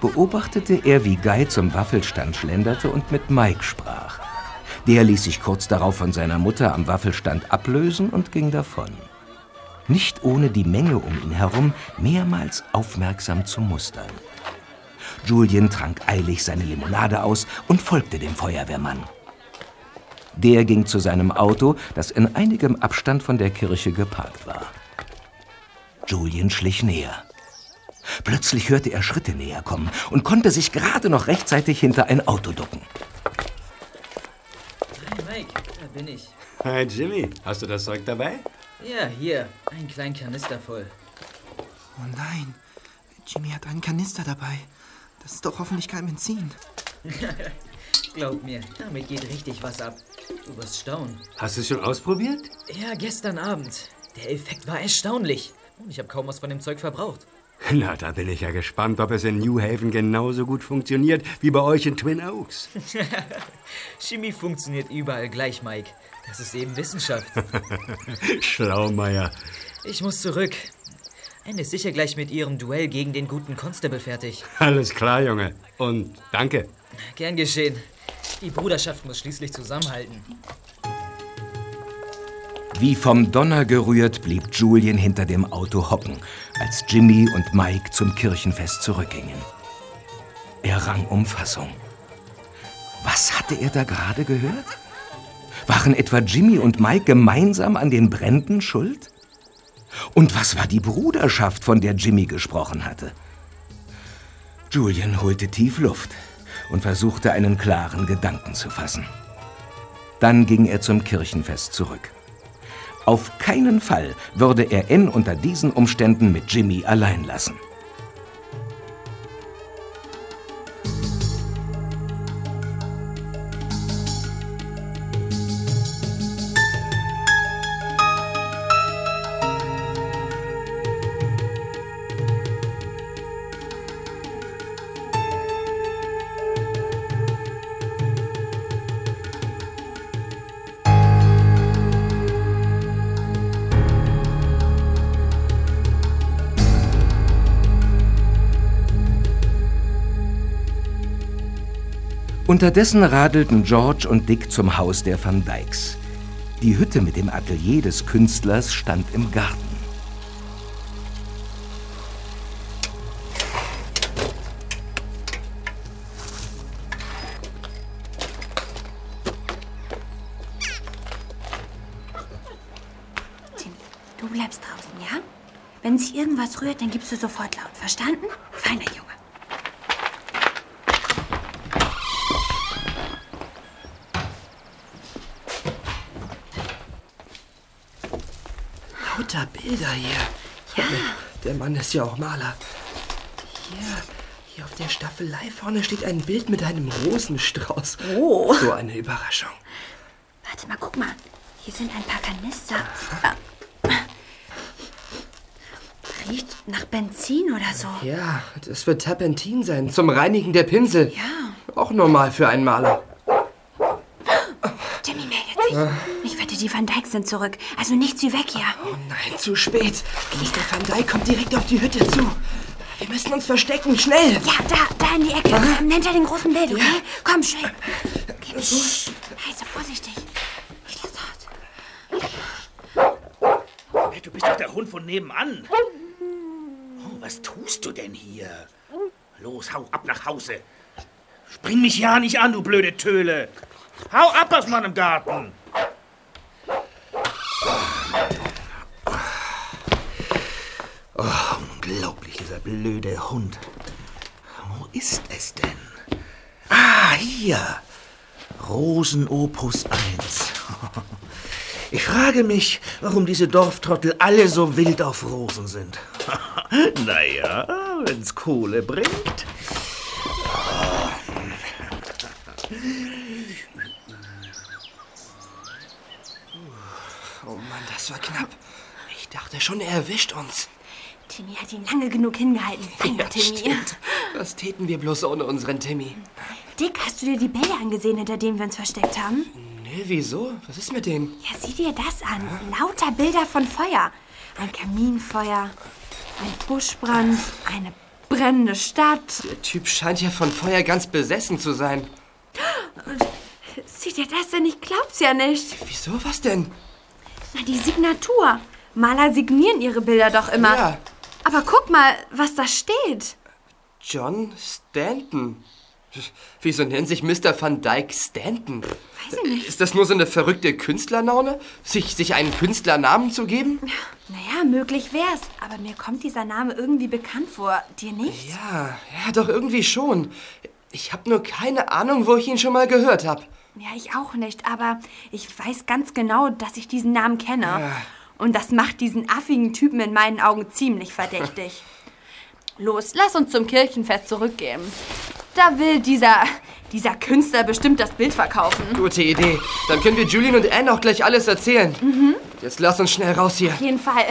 beobachtete er, wie Guy zum Waffelstand schlenderte und mit Mike sprach. Der ließ sich kurz darauf von seiner Mutter am Waffelstand ablösen und ging davon. Nicht ohne die Menge um ihn herum mehrmals aufmerksam zu mustern. Julian trank eilig seine Limonade aus und folgte dem Feuerwehrmann. Der ging zu seinem Auto, das in einigem Abstand von der Kirche geparkt war. Julian schlich näher. Plötzlich hörte er Schritte näher kommen und konnte sich gerade noch rechtzeitig hinter ein Auto ducken. Hey Mike, da bin ich. Hi Jimmy, hast du das Zeug dabei? Ja, hier, einen kleinen Kanister voll. Oh nein, Jimmy hat einen Kanister dabei. Das ist doch hoffentlich kein Benzin. Glaub mir, damit geht richtig was ab. Du wirst staunen. Hast du es schon ausprobiert? Ja, gestern Abend. Der Effekt war erstaunlich. Und ich habe kaum was von dem Zeug verbraucht. Na, da bin ich ja gespannt, ob es in New Haven genauso gut funktioniert wie bei euch in Twin Oaks. Chemie funktioniert überall gleich, Mike. Das ist eben Wissenschaft. Schlaumeier. Ich muss zurück. Anne ist sicher gleich mit ihrem Duell gegen den guten Constable fertig. Alles klar, Junge. Und danke. Gern geschehen. Die Bruderschaft muss schließlich zusammenhalten. Wie vom Donner gerührt blieb Julian hinter dem Auto hocken, als Jimmy und Mike zum Kirchenfest zurückgingen. Er rang um Fassung. Was hatte er da gerade gehört? Waren etwa Jimmy und Mike gemeinsam an den Bränden schuld? Und was war die Bruderschaft, von der Jimmy gesprochen hatte? Julian holte tief Luft und versuchte einen klaren Gedanken zu fassen. Dann ging er zum Kirchenfest zurück. Auf keinen Fall würde er N unter diesen Umständen mit Jimmy allein lassen. Unterdessen radelten George und Dick zum Haus der Van Dykes. Die Hütte mit dem Atelier des Künstlers stand im Garten. Timmy, du bleibst draußen, ja? Wenn sich irgendwas rührt, dann gibst du sofort laut. Verstanden? Feiner Junge. Lauter Bilder hier. Ja. Der Mann ist ja auch Maler. Hier, hier auf der Staffelei vorne steht ein Bild mit einem Rosenstrauß. Oh. So eine Überraschung. Warte mal, guck mal. Hier sind ein paar Kanister. Riecht nach Benzin oder so. Ja, das wird Terpentin sein, zum Reinigen der Pinsel. Ja. Auch normal für einen Maler. Timmy meldet sich. Ich die Van Dykes sind zurück. Also nichts wie weg hier. Oh nein, zu spät. Mr. Van Dyke kommt direkt auf die Hütte zu. Wir müssen uns verstecken, schnell. Ja, da, da in die Ecke. Ähm, Hinter dem großen Bild, okay? Komm, schnell. Okay. Psst. Leise, vorsichtig. Nicht laut. Hey, du bist doch der Hund von nebenan. Oh, was tust du denn hier? Los, hau ab nach Hause. Spring mich ja nicht an, du blöde Töle. Hau ab aus meinem Garten. Oh, unglaublich, dieser blöde Hund. Wo ist es denn? Ah, hier. Rosenopus 1. Ich frage mich, warum diese Dorftrottel alle so wild auf Rosen sind. naja, wenn's Kohle bringt. Oh Mann, das war knapp. Ich dachte schon, er erwischt uns. Timmy hat ihn lange genug hingehalten. Feiner Timmy. Was täten wir bloß ohne unseren Timmy? Dick, hast du dir die Bilder angesehen, hinter denen wir uns versteckt haben? Nee, wieso? Was ist mit denen? Ja, sieh dir das an. Lauter Bilder von Feuer. Ein Kaminfeuer, ein Buschbrand, eine brennende Stadt. Der Typ scheint ja von Feuer ganz besessen zu sein. Sieh dir das denn? Ich glaub's ja nicht. Wieso? Was denn? Na, die Signatur. Maler signieren ihre Bilder doch immer. Ja. Aber guck mal, was da steht. John Stanton. Wieso nennt sich Mr. Van Dyke Stanton? Weiß ich nicht. Ist das nur so eine verrückte Künstlerlaune? Sich, sich einen Künstlernamen zu geben? Naja, möglich wär's. Aber mir kommt dieser Name irgendwie bekannt vor. Dir nicht? Ja, ja, doch irgendwie schon. Ich habe nur keine Ahnung, wo ich ihn schon mal gehört habe. Ja, ich auch nicht. Aber ich weiß ganz genau, dass ich diesen Namen kenne. Und das macht diesen affigen Typen in meinen Augen ziemlich verdächtig. Los, lass uns zum Kirchenfest zurückgehen. Da will dieser, dieser Künstler bestimmt das Bild verkaufen. Gute Idee. Dann können wir Julian und Anne auch gleich alles erzählen. Mhm. Jetzt lass uns schnell raus hier. Auf jeden Fall.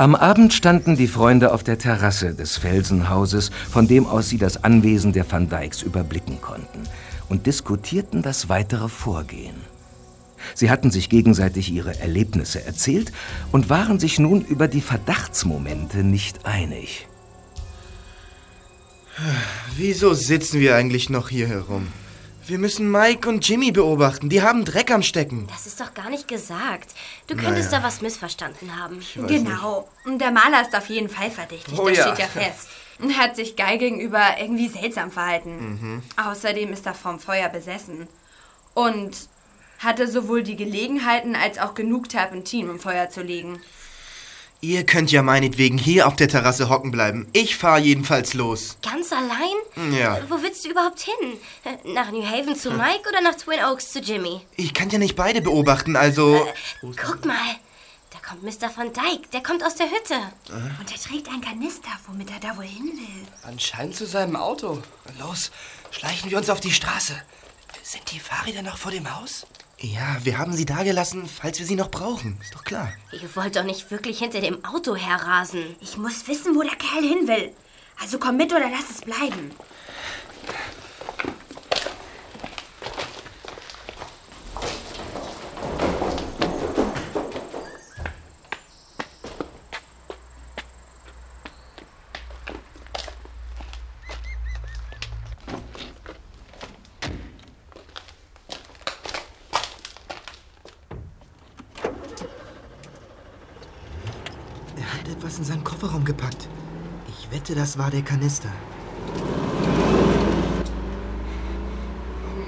Am Abend standen die Freunde auf der Terrasse des Felsenhauses, von dem aus sie das Anwesen der Van Dykes überblicken konnten, und diskutierten das weitere Vorgehen. Sie hatten sich gegenseitig ihre Erlebnisse erzählt und waren sich nun über die Verdachtsmomente nicht einig. Wieso sitzen wir eigentlich noch hier herum? Wir müssen Mike und Jimmy beobachten. Die haben Dreck am Stecken. Das ist doch gar nicht gesagt. Du könntest Naja. da was missverstanden haben. Genau. Und der Maler ist auf jeden Fall verdächtig. Oh das ja. steht ja fest. Und hat sich Guy gegenüber irgendwie seltsam verhalten. Mhm. Außerdem ist er vom Feuer besessen. Und hatte sowohl die Gelegenheiten als auch genug Terpentin, um Feuer zu legen. Ihr könnt ja meinetwegen hier auf der Terrasse hocken bleiben. Ich fahre jedenfalls los. Ganz allein? Ja. Äh, Wo willst du überhaupt hin? Äh, Nach New Haven zu Mike oder nach Twin Oaks zu Jimmy? Ich kann ja nicht beide beobachten, also... Guck mal, da kommt Mr. Van Dyke. Der kommt aus der Hütte. Und er trägt ein Kanister, womit er da wohl hin will. Anscheinend zu seinem Auto. Los, schleichen wir uns auf die Straße. Sind die Fahrräder noch vor dem Haus? Ja, wir haben sie da gelassen, falls wir sie noch brauchen. Ist doch klar. Ihr wollt doch nicht wirklich hinter dem Auto herrasen. Ich muss wissen, wo der Kerl hin will. Also komm mit oder lass es bleiben. Er hat etwas in seinen Kofferraum gepackt. Wette, das war der Kanister.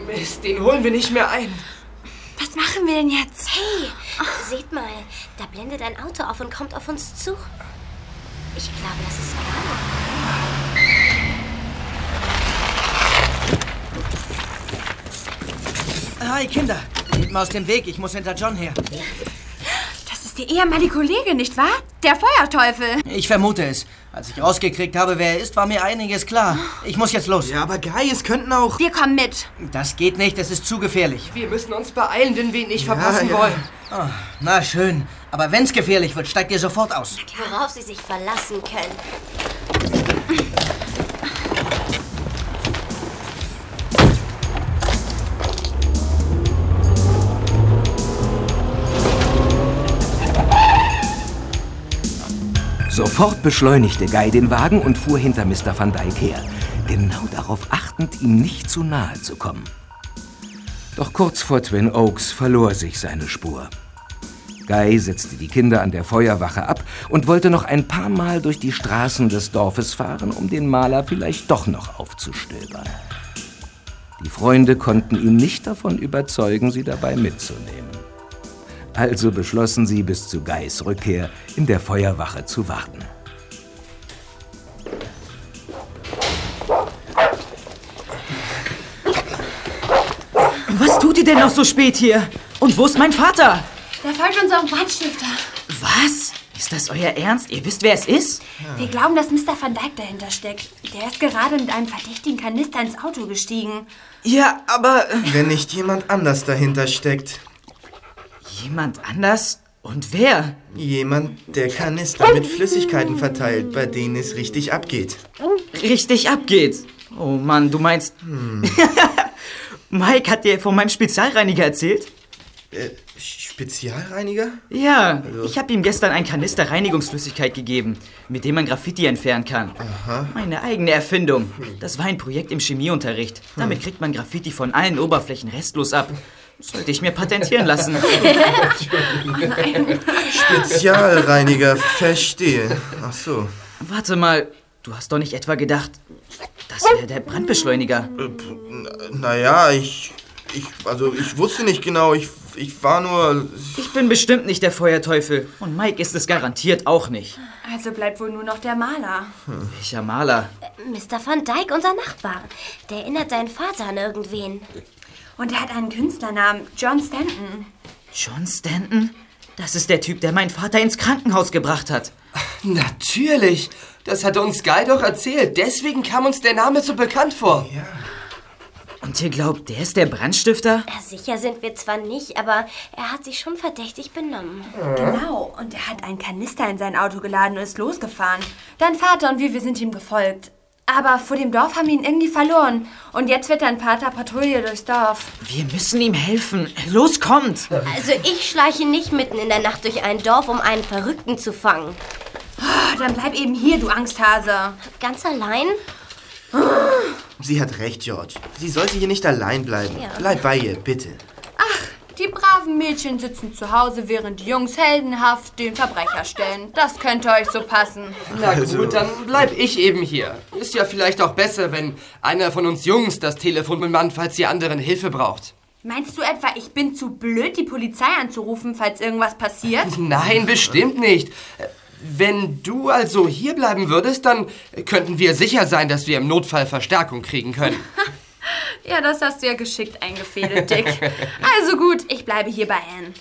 Mist, den holen wir nicht mehr ein. Was machen wir denn jetzt? Hey, seht mal, da blendet ein Auto auf und kommt auf uns zu. Ich glaube, das ist Carlo. Hi, Kinder. Geht mal aus dem Weg, ich muss hinter John her. Das ist die ehemalige Kollegin, nicht wahr? Der Feuerteufel. Ich vermute es. Als ich rausgekriegt habe, wer er ist, war mir einiges klar. Ich muss jetzt los. Ja, aber Guy, es könnten auch... Wir kommen mit. Das geht nicht, es ist zu gefährlich. Wir müssen uns beeilen, wenn wir ihn nicht verpassen ja. wollen. Ah, na schön. Aber wenn's gefährlich wird, steigt ihr sofort aus. Worauf sie sich verlassen können. Sofort beschleunigte Guy den Wagen und fuhr hinter Mr. Van Dyke her, genau darauf achtend, ihm nicht zu nahe zu kommen. Doch kurz vor Twin Oaks verlor sich seine Spur. Guy setzte die Kinder an der Feuerwache ab und wollte noch ein paar Mal durch die Straßen des Dorfes fahren, um den Maler vielleicht doch noch aufzustöbern. Die Freunde konnten ihn nicht davon überzeugen, sie dabei mitzunehmen. Also beschlossen sie, bis zu Guys Rückkehr in der Feuerwache zu warten. Was tut ihr denn noch so spät hier? Und wo ist mein Vater? Der folgt unserem Brandstifter. Was? Ist das euer Ernst? Ihr wisst, wer es ist? Wir glauben, dass Mr. Van Dyke dahinter steckt. Der ist gerade mit einem verdächtigen Kanister ins Auto gestiegen. Ja, aber... äh, Wenn nicht jemand anders dahinter steckt. Jemand anders? Und wer? Jemand, der Kanister mit Flüssigkeiten verteilt, bei denen es richtig abgeht. Richtig abgeht. Oh Mann, du meinst... Mike hat dir von meinem Spezialreiniger erzählt? Äh, Spezialreiniger? Ja, ich habe ihm gestern ein Kanister Reinigungsflüssigkeit gegeben, mit dem man Graffiti entfernen kann. Aha. Meine eigene Erfindung. Das war ein Projekt im Chemieunterricht. Damit kriegt man Graffiti von allen Oberflächen restlos ab. Sollte ich mir patentieren lassen. Spezialreiniger, verstehe. Ach so. Warte mal, du hast doch nicht etwa gedacht, das wäre der Brandbeschleuniger. Naja, ich, ich. Also, ich wusste nicht genau. Ich, ich war nur. Ich bin bestimmt nicht der Feuerteufel. Und Mike ist es garantiert auch nicht. Also bleibt wohl nur noch der Maler. Welcher Maler? Mr. Van Dyke, unser Nachbar. Der erinnert deinen Vater an irgendwen. Und er hat einen Künstlernamen, John Stanton. John Stanton? Das ist der Typ, der meinen Vater ins Krankenhaus gebracht hat. Natürlich. Das hat uns Guy doch erzählt. Deswegen kam uns der Name so bekannt vor. Ja. Und ihr glaubt, der ist der Brandstifter? Ja, sicher sind wir zwar nicht, aber er hat sich schon verdächtig benommen. Genau, und er hat einen Kanister in sein Auto geladen und ist losgefahren. Dein Vater und wir, wir sind ihm gefolgt. Aber vor dem Dorf haben wir ihn irgendwie verloren. Und jetzt wird dein Vater Patrouille durchs Dorf. Wir müssen ihm helfen. Los, kommt! Also ich schleiche nicht mitten in der Nacht durch ein Dorf, um einen Verrückten zu fangen. Ah, dann bleib eben hier, du Angsthase. Ganz allein? Sie hat recht, George. Sie sollte hier nicht allein bleiben. Ja. Bleib bei ihr, bitte. Die braven Mädchen sitzen zu Hause, während die Jungs heldenhaft den Verbrecher stellen. Das könnte euch so passen. Na Also- gut, dann bleib ich eben hier. Ist ja vielleicht auch besser, wenn einer von uns Jungs das Telefon bemannt, falls ihr anderen Hilfe braucht. Meinst du etwa, ich bin zu blöd, die Polizei anzurufen, falls irgendwas passiert? Nein, bestimmt nicht. Wenn du also hier bleiben würdest, dann könnten wir sicher sein, dass wir im Notfall Verstärkung kriegen können. Ja, das hast du ja geschickt eingefädelt, Dick. Also gut, ich bleibe hier bei Anne.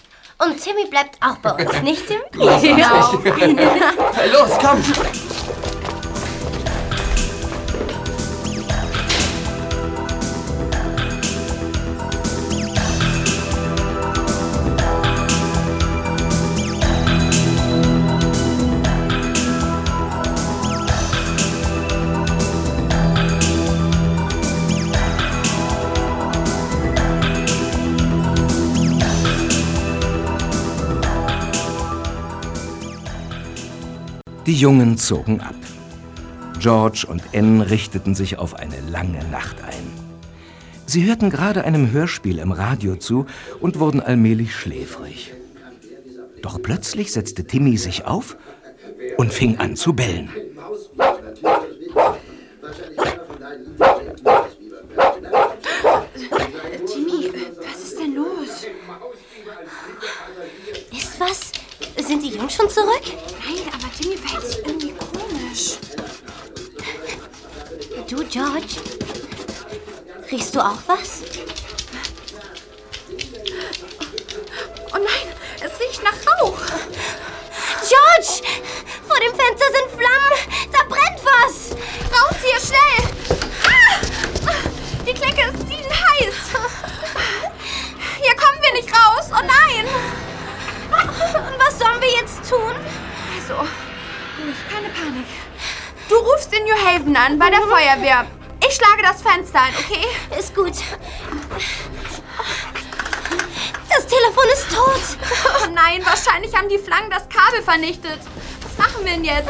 Und Timmy bleibt auch bei uns, nicht Tim? Genau. Los, kommt! Die Jungen zogen ab. George und Anne richteten sich auf eine lange Nacht ein. Sie hörten gerade einem Hörspiel im Radio zu und wurden allmählich schläfrig. Doch plötzlich setzte Timmy sich auf und fing an zu bellen. Keine Panik. Du rufst in New Haven an, bei der Feuerwehr. Ich schlage das Fenster ein, okay? Ist gut. Das Telefon ist tot. Oh nein, wahrscheinlich haben die Flangen das Kabel vernichtet. Was machen wir denn jetzt?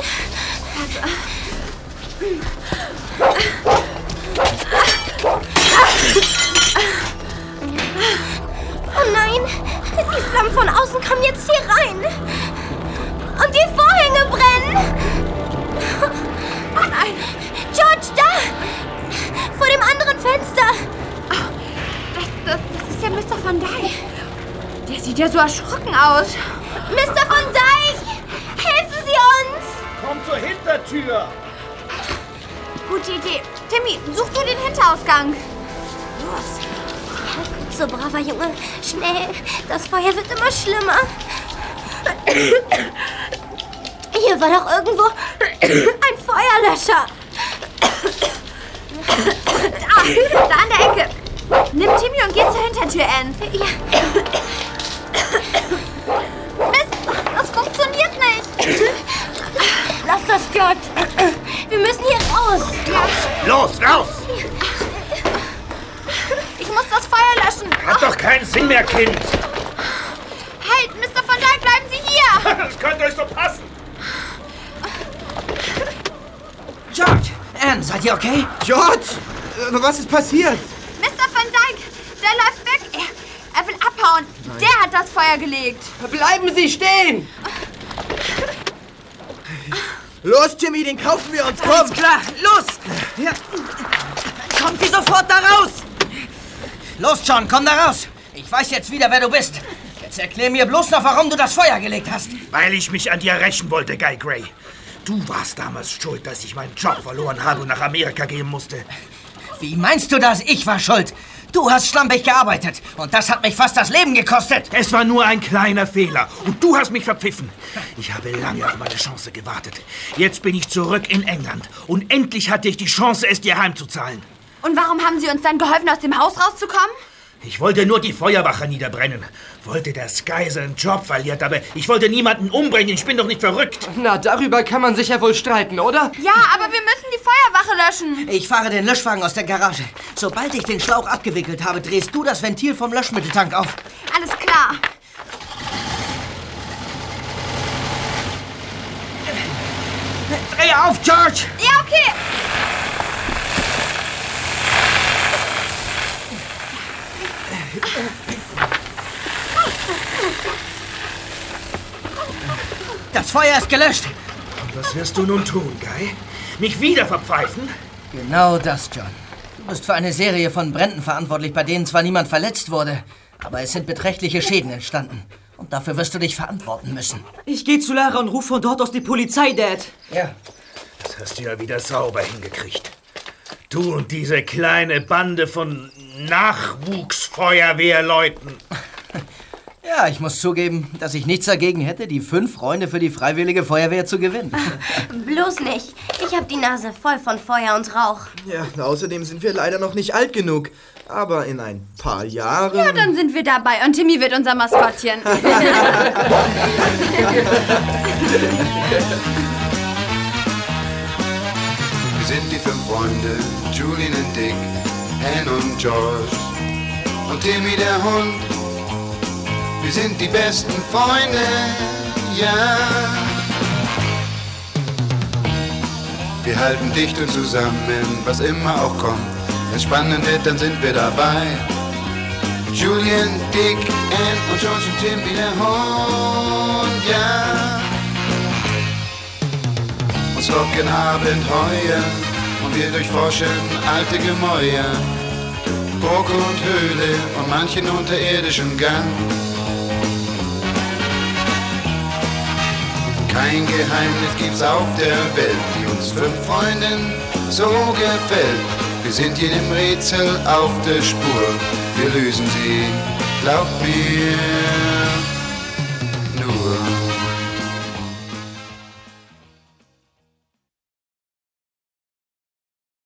Oh nein! Die Flammen von außen kommen jetzt hier rein! Und die! Oh nein! George, da! Vor dem anderen Fenster! Das, das, das ist ja Mr. Van Dyke. Der sieht ja so erschrocken aus. Mr. Van Dyke! Helfen Sie uns! Komm zur Hintertür! Gute Idee. Timmy, such du den Hinterausgang. Los! So, braver Junge. Schnell! Das Feuer wird immer schlimmer. Hier war doch irgendwo ein Feuerlöscher. Da, da an der Ecke. Nimm Timmy und geh zur Hintertür, Anne. Ja. Mist, das funktioniert nicht. Lass das, George. Wir müssen hier raus. Los, raus! Ich muss das Feuer löschen. Hat doch keinen Sinn mehr, Kind! Halt, Mr. Van Dyke, bleiben Sie hier. Das könnte euch so passen! George! Anne, seid ihr okay? George! Äh, Was ist passiert? Mr. Van Dyke, der läuft weg. Er, er will abhauen. Der hat das Feuer gelegt. Bleiben Sie stehen! Los, Jimmy, den kaufen wir uns. Komm! Alles klar, los! Ja. Kommt Sie sofort da raus! Los, John, komm da raus! Ich weiß jetzt wieder, wer du bist. Jetzt erklär mir bloß noch, warum du das Feuer gelegt hast. Weil ich mich an dir rächen wollte, Guy Gray. Du warst damals schuld, dass ich meinen Job verloren habe und nach Amerika gehen musste. Wie meinst du das? Ich war schuld. Du hast schlampig gearbeitet und das hat mich fast das Leben gekostet. Es war nur ein kleiner Fehler und du hast mich verpfiffen. Ich habe lange auf meine Chance gewartet. Jetzt bin ich zurück in England und endlich hatte ich die Chance, es dir heimzuzahlen. Und warum haben Sie uns dann geholfen, aus dem Haus rauszukommen? Ich wollte nur die Feuerwache niederbrennen. Wollte, dass Guy seinen Job verliert, aber ich wollte niemanden umbringen. Ich bin doch nicht verrückt. Na, darüber kann man sich ja wohl streiten, oder? Ja, aber wir müssen die Feuerwache löschen. Ich fahre den Löschwagen aus der Garage. Sobald ich den Schlauch abgewickelt habe, drehst du das Ventil vom Löschmitteltank auf. Alles klar. Dreh auf, George! Ja, okay. Das Feuer ist gelöscht. Und was wirst du nun tun, Guy? Mich wieder verpfeifen? Genau das, John. Du bist für eine Serie von Bränden verantwortlich, bei denen zwar niemand verletzt wurde, aber es sind beträchtliche Schäden entstanden. Und dafür wirst du dich verantworten müssen. Ich gehe zu Lara und rufe von dort aus die Polizei, Dad. Ja. Das hast du ja wieder sauber hingekriegt. Du und diese kleine Bande von Nachwuchsfeuerwehrleuten. Ja, ich muss zugeben, dass ich nichts dagegen hätte, die fünf Freunde für die Freiwillige Feuerwehr zu gewinnen. Bloß nicht. Ich hab die Nase voll von Feuer und Rauch. Ja, außerdem sind wir leider noch nicht alt genug. Aber in ein paar Jahren. Ja, dann sind wir dabei und Timmy wird unser Maskottchen. Wir sind die fünf Freunde, Julian und Dick, Anne und George und Timmy der Hund. Wir sind die besten Freunde, ja. Wir halten dicht und zusammen, was immer auch kommt. Wenn's spannend wird, dann sind wir dabei. Julian, Dick, Ann und George und Tim wie der Hund, ja. Uns locken Abenteuer und wir durchforschen alte Gemäuer. Burg und Höhle und manchen unterirdischen Gang. Kein Geheimnis gibt's auf der Welt, die uns fünf Freunden so gefällt. Wir sind jedem Rätsel auf der Spur, wir lösen sie, glaubt mir, nur.